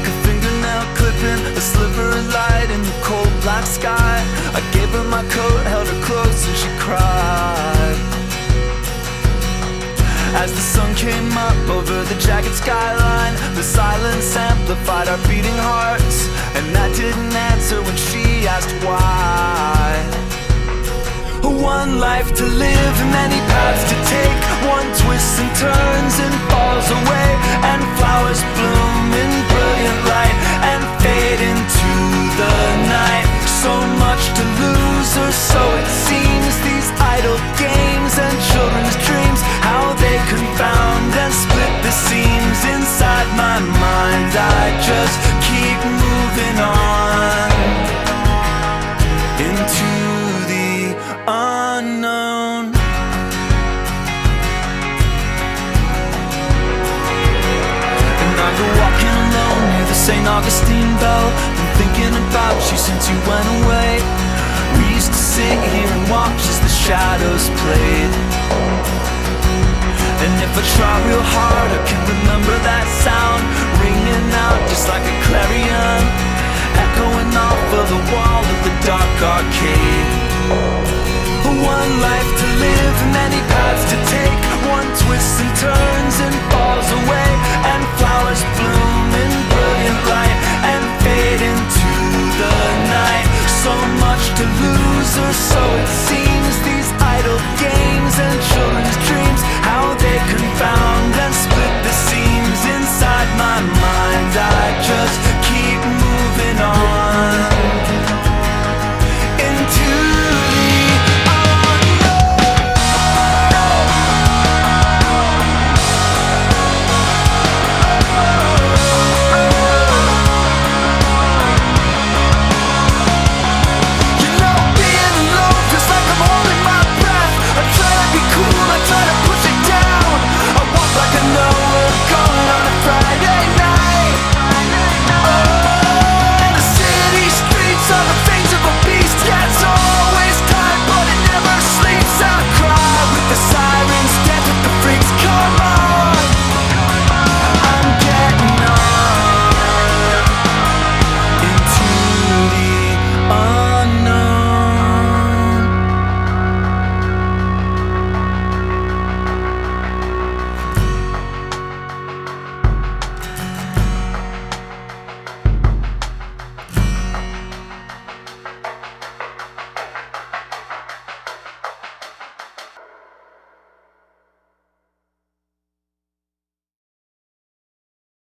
a fingernail clipping, a sliver of light in the cold black sky. I gave her my coat, held her close, and she cried. As the sun came up over the jagged skyline, the silence amplified our beating hearts. And I didn't answer when she asked why. One life to live, many paths to take. One twists and turns St. Augustine Bell. Been thinking about you since you went away. We used to sit here and watch as the shadows played. And if I try real hard, I can remember that sound ringing out just like a clarion,